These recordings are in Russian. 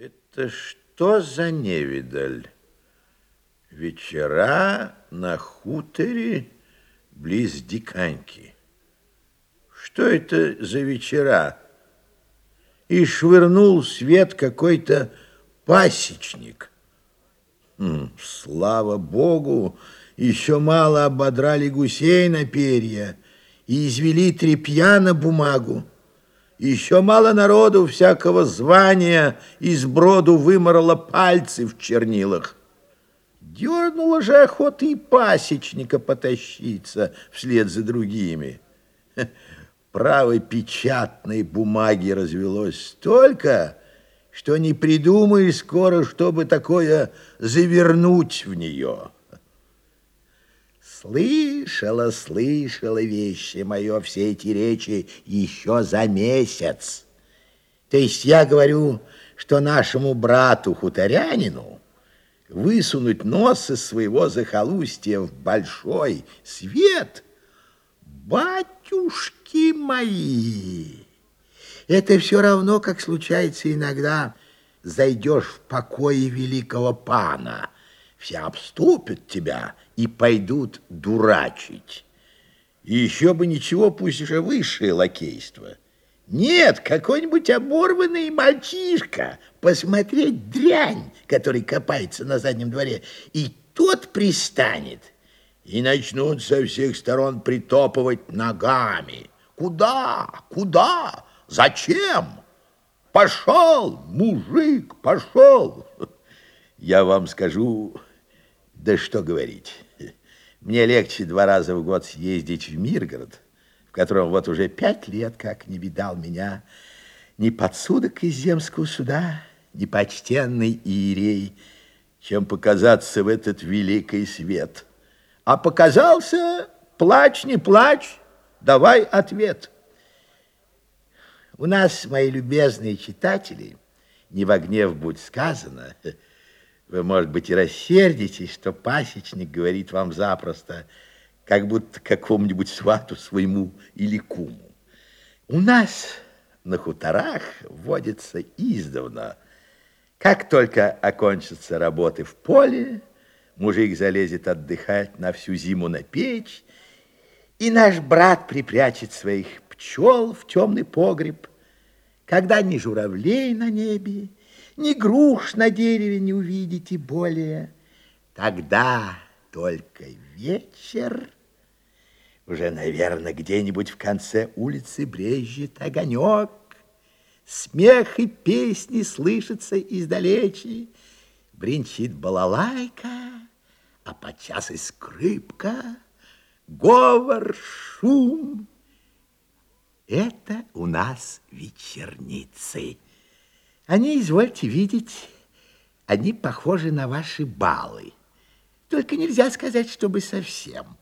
Это что за невидаль? Вечера на хуторе близ Диканьки. Что это за вечера? И швырнул свет какой-то пасечник. Хм, слава богу, еще мало ободрали гусей на перья и извели тряпья на бумагу. Еще мало народу всякого звания из броду выморало пальцы в чернилах. Дернула же охота и пасечника потащиться вслед за другими. Правой печатной бумаги развелось столько, что не придумаешь скоро, чтобы такое завернуть в нее. Слышала, слышала вещи мое все эти речи еще за месяц. То есть я говорю, что нашему брату-хуторянину высунуть нос из своего захолустья в большой свет, батюшки мои, это все равно, как случается иногда, зайдешь в покое великого пана, все обступят тебя и пойдут дурачить. И еще бы ничего, пусть уже высшее лакейство. Нет, какой-нибудь оборванный мальчишка посмотреть дрянь, который копается на заднем дворе, и тот пристанет, и начнут со всех сторон притопывать ногами. Куда? Куда? Зачем? Пошел, мужик, пошел. Я вам скажу, да что говорить. Мне легче два раза в год съездить в Миргород, в котором вот уже пять лет как не видал меня ни подсудок из земского суда, ни почтенный иерей, чем показаться в этот великий свет. А показался, плачь, не плачь, давай ответ. У нас, мои любезные читатели, не во гнев будь сказано, Вы, может быть, и рассердитесь, что пасечник говорит вам запросто, как будто какому-нибудь свату своему или куму. У нас на хуторах водится издавна. Как только окончатся работы в поле, мужик залезет отдыхать на всю зиму на печь, и наш брат припрячет своих пчел в темный погреб, когда ни журавлей на небе, ни груш на дереве не увидите более. Тогда только вечер, уже, наверное, где-нибудь в конце улицы брежет огонек, смех и песни слышатся издалечи, бренчит балалайка, а подчас и скрипка, говор, шум. Это у нас вечерницы. Они, извольте видеть, они похожи на ваши балы. Только нельзя сказать, чтобы совсем.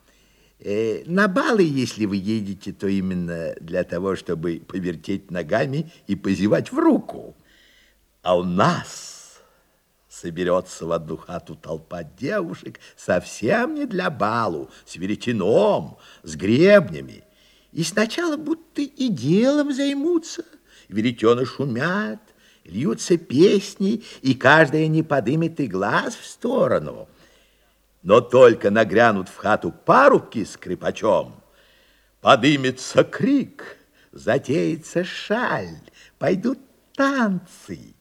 Э, на балы, если вы едете, то именно для того, чтобы повертеть ногами и позевать в руку. А у нас соберется в одну хату толпа девушек совсем не для балу, с веретеном, с гребнями. И сначала будто и делом займутся, веретены шумят, льются песни, и каждая не подымет и глаз в сторону. Но только нагрянут в хату парубки с крепачом, подымется крик, затеется шаль, пойдут танцы,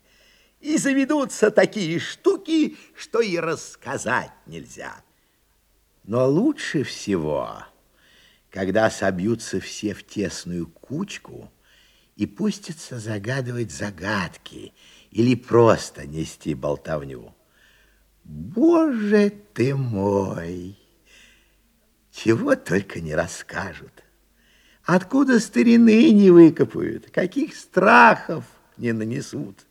и заведутся такие штуки, что и рассказать нельзя. Но лучше всего, когда собьются все в тесную кучку, и пустится загадывать загадки или просто нести болтовню. Боже ты мой! Чего только не расскажут. Откуда старины не выкопают, каких страхов не нанесут.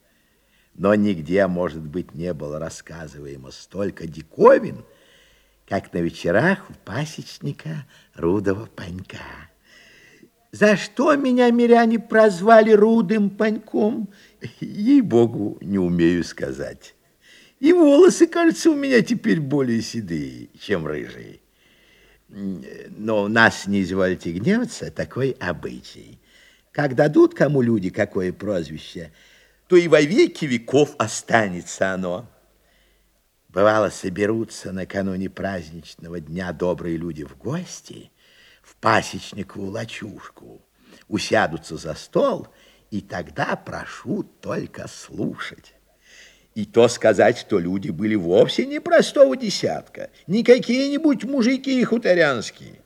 Но нигде, может быть, не было рассказываемо столько диковин, как на вечерах у пасечника Рудого Панька. За что меня миряне прозвали рудым паньком? Ей-богу, не умею сказать. И волосы, кажется, у меня теперь более седые, чем рыжие. Но нас, не извольте гневаться, такой обычай. Как дадут кому люди какое прозвище, то и во веки веков останется оно. Бывало, соберутся накануне праздничного дня добрые люди в гости пасечникову лачушку, усядутся за стол, и тогда прошу только слушать. И то сказать, что люди были вовсе не простого десятка, не какие-нибудь мужики хуторянские.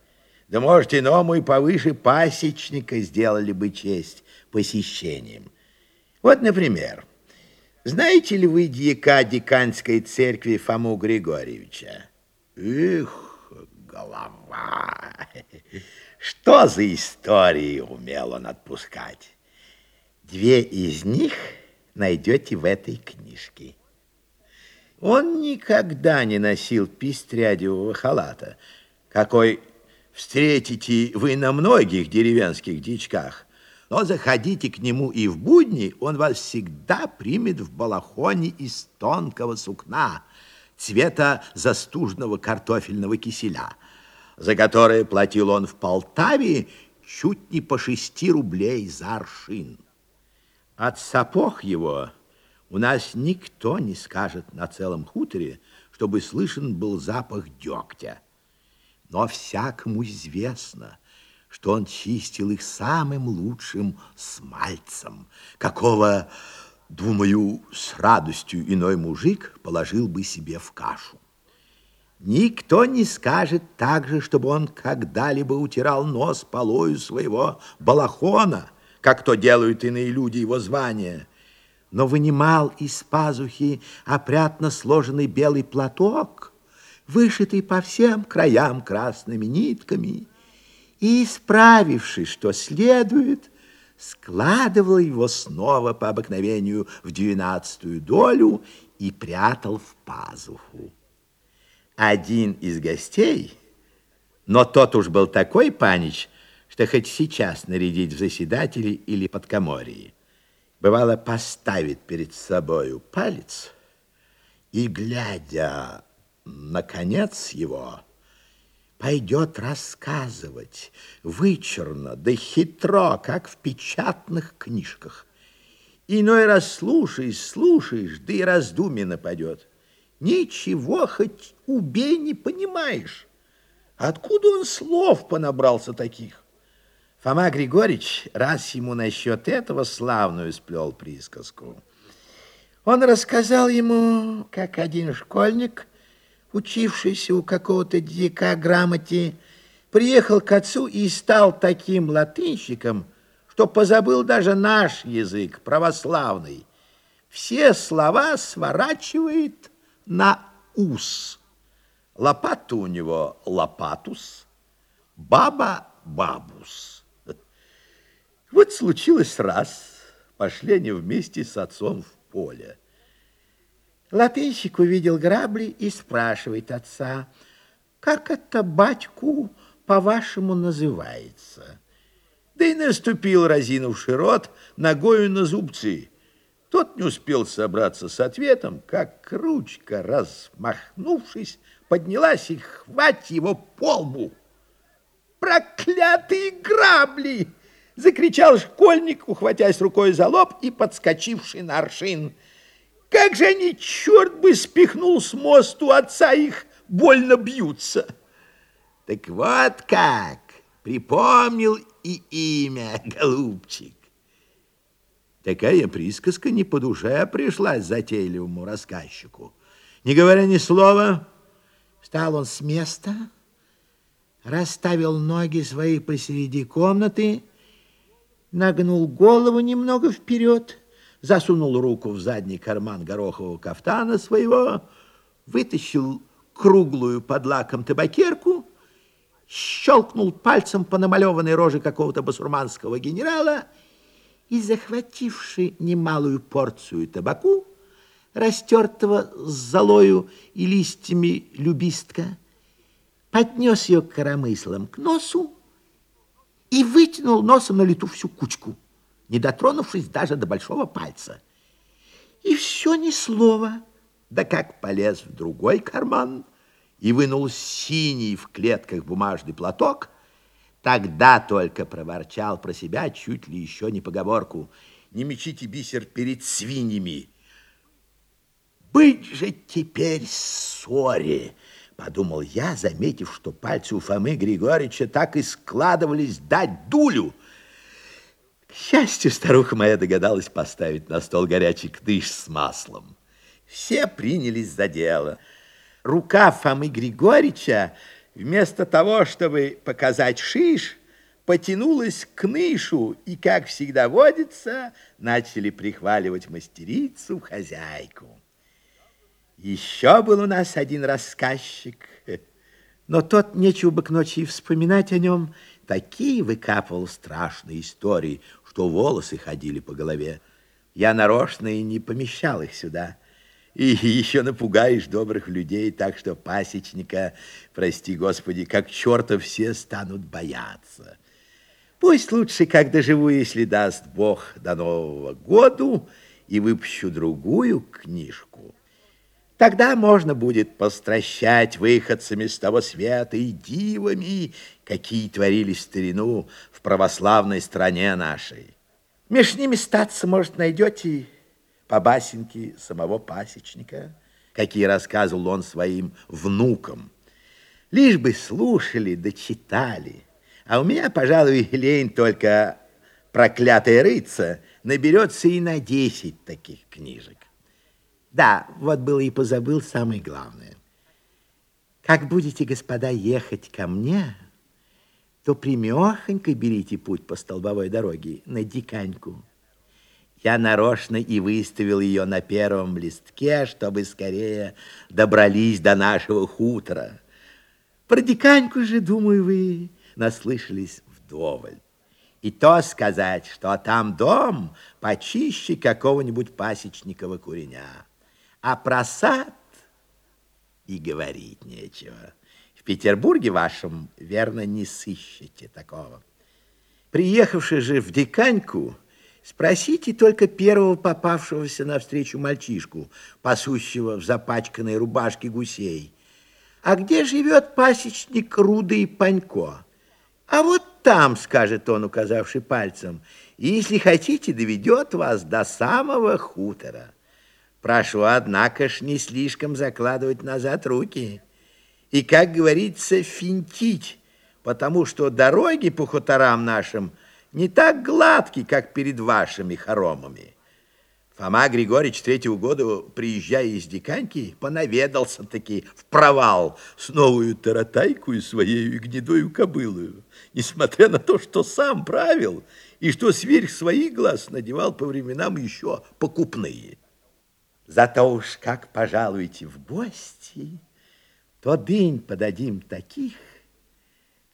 Да, может, иному и повыше пасечника сделали бы честь посещением. Вот, например, знаете ли вы дьяка диканской церкви Фому Григорьевича? Эх, голова! Что за истории умел он отпускать? Две из них найдете в этой книжке. Он никогда не носил пестрядевого халата, какой встретите вы на многих деревенских дичках. Но заходите к нему и в будни, он вас всегда примет в балахоне из тонкого сукна, цвета застужного картофельного киселя, за которое платил он в Полтаве чуть не по шести рублей за аршин. От сапог его у нас никто не скажет на целом хуторе, чтобы слышен был запах дегтя. Но всякому известно, что он чистил их самым лучшим смальцем, какого, думаю, с радостью иной мужик положил бы себе в кашу. Никто не скажет также, чтобы он когда-либо утирал нос полою своего балахона, как то делают иные люди его звания, но вынимал из пазухи опрятно сложенный белый платок, вышитый по всем краям красными нитками, и, исправившись, что следует, складывал его снова по обыкновению в двенадцатую долю и прятал в пазуху. Один из гостей, но тот уж был такой панич, что хоть сейчас нарядить в заседатели или под подкоморье, бывало поставит перед собою палец и, глядя на конец его, пойдет рассказывать вычурно, да хитро, как в печатных книжках. Иной раз слушаешь, слушаешь, да и раздумье нападет. Ничего хоть убей не понимаешь. Откуда он слов понабрался таких? Фома Григорьевич раз ему насчет этого славную сплел присказку. Он рассказал ему, как один школьник учившийся у какого-то дика грамоте, приехал к отцу и стал таким латынщиком, что позабыл даже наш язык, православный. Все слова сворачивает на ус. Лопата у него лопатус, баба бабус. Вот случилось раз, пошли они вместе с отцом в поле. Латынщик увидел грабли и спрашивает отца, как это батьку по-вашему называется? Да и наступил, разинувший рот, ногою на зубцы. Тот не успел собраться с ответом, как ручка, размахнувшись, поднялась и хвать его по лбу. «Проклятые грабли!» — закричал школьник, ухватясь рукой за лоб и подскочивший на аршин — как же они, черт бы, спихнул с мосту отца, их больно бьются. Так вот как, припомнил и имя, голубчик. Такая присказка не по душе пришлась затейливому рассказчику. Не говоря ни слова, встал он с места, расставил ноги свои посреди комнаты, нагнул голову немного вперед засунул руку в задний карман горохового кафтана своего, вытащил круглую под лаком табакерку, щелкнул пальцем по намалеванной роже какого-то басурманского генерала и, захвативший немалую порцию табаку, растертого с золою и листьями любистка, поднес ее коромыслом к носу и вытянул носом на лету всю кучку не дотронувшись даже до большого пальца. И все ни слова. Да как полез в другой карман и вынул синий в клетках бумажный платок, тогда только проворчал про себя чуть ли еще не поговорку не мечите бисер перед свиньями. Быть же теперь ссоре, подумал я, заметив, что пальцы у Фомы Григорьевича так и складывались дать дулю. К счастью, старуха моя догадалась поставить на стол горячий кныш с маслом. Все принялись за дело. Рука Фомы Григорьевича, вместо того, чтобы показать шиш, потянулась к нышу, и, как всегда водится, начали прихваливать мастерицу, хозяйку. Еще был у нас один рассказчик, но тот, нечего бы к ночи и вспоминать о нем, такие выкапывал страшные истории, что волосы ходили по голове. Я нарочно и не помещал их сюда. И еще напугаешь добрых людей так, что пасечника, прости господи, как черта все станут бояться. Пусть лучше, как доживу, если даст Бог до Нового года, и выпущу другую книжку. Тогда можно будет постращать выходцами с того света и дивами, какие творили старину в православной стране нашей. Меж ними статься, может, найдете по басенке самого пасечника, какие рассказывал он своим внукам. Лишь бы слушали да читали. А у меня, пожалуй, лень только проклятая рыться, наберется и на десять таких книжек. Да, вот было и позабыл самое главное. Как будете, господа, ехать ко мне, то примехонько берите путь по столбовой дороге на Диканьку. Я нарочно и выставил ее на первом листке, чтобы скорее добрались до нашего хутора. Про Диканьку же, думаю, вы наслышались вдоволь. И то сказать, что там дом почище какого-нибудь пасечникова куреня. А про сад и говорить нечего. В Петербурге вашем, верно, не сыщете такого. Приехавши же в Диканьку, спросите только первого попавшегося навстречу мальчишку, пасущего в запачканной рубашке гусей. А где живет пасечник Рудый Панько? А вот там, скажет он, указавший пальцем, и, если хотите, доведет вас до самого хутора. Прошу, однако ж, не слишком закладывать назад руки. И, как говорится, финтить, потому что дороги по хуторам нашим не так гладкие, как перед вашими хоромами. Фома Григорьевич третьего года, приезжая из Диканьки, понаведался-таки в провал с новую таратайку и своей гнедою кобылою, несмотря на то, что сам правил и что сверх своих глаз надевал по временам еще покупные. Зато уж как пожалуете в гости, то дынь подадим таких,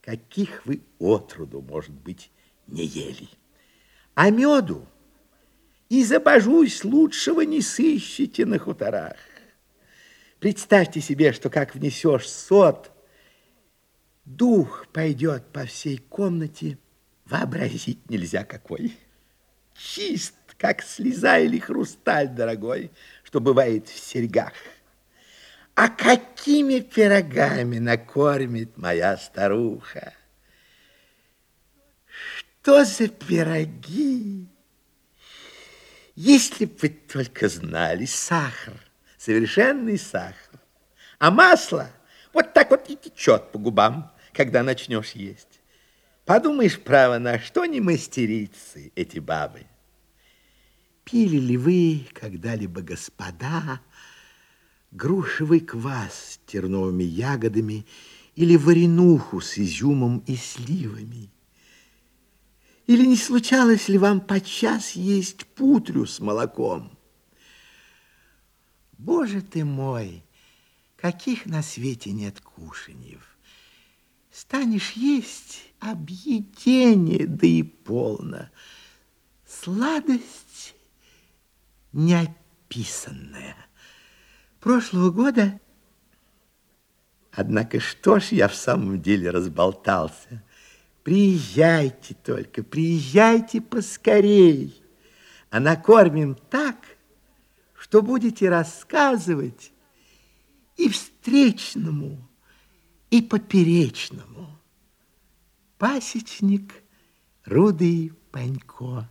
каких вы отроду, может быть, не ели. А меду и забожусь, лучшего не сыщите на хуторах. Представьте себе, что как внесешь сот, дух пойдет по всей комнате, вообразить нельзя какой. Чист, как слеза или хрусталь дорогой, что бывает в серьгах. А какими пирогами накормит моя старуха? Что за пироги? Если бы только знали, сахар, совершенный сахар, а масло вот так вот и течет по губам, когда начнешь есть. Подумаешь, право, на что не мастерицы эти бабы. Пили ли вы когда-либо, господа, грушевый квас с терновыми ягодами или варенуху с изюмом и сливами? Или не случалось ли вам подчас есть путрю с молоком? Боже ты мой, каких на свете нет кушаньев! Станешь есть объедение, да и полно. Сладость неописанное. Прошлого года... Однако что ж я в самом деле разболтался? Приезжайте только, приезжайте поскорей, а накормим так, что будете рассказывать и встречному, и поперечному. Пасечник Рудый Панько.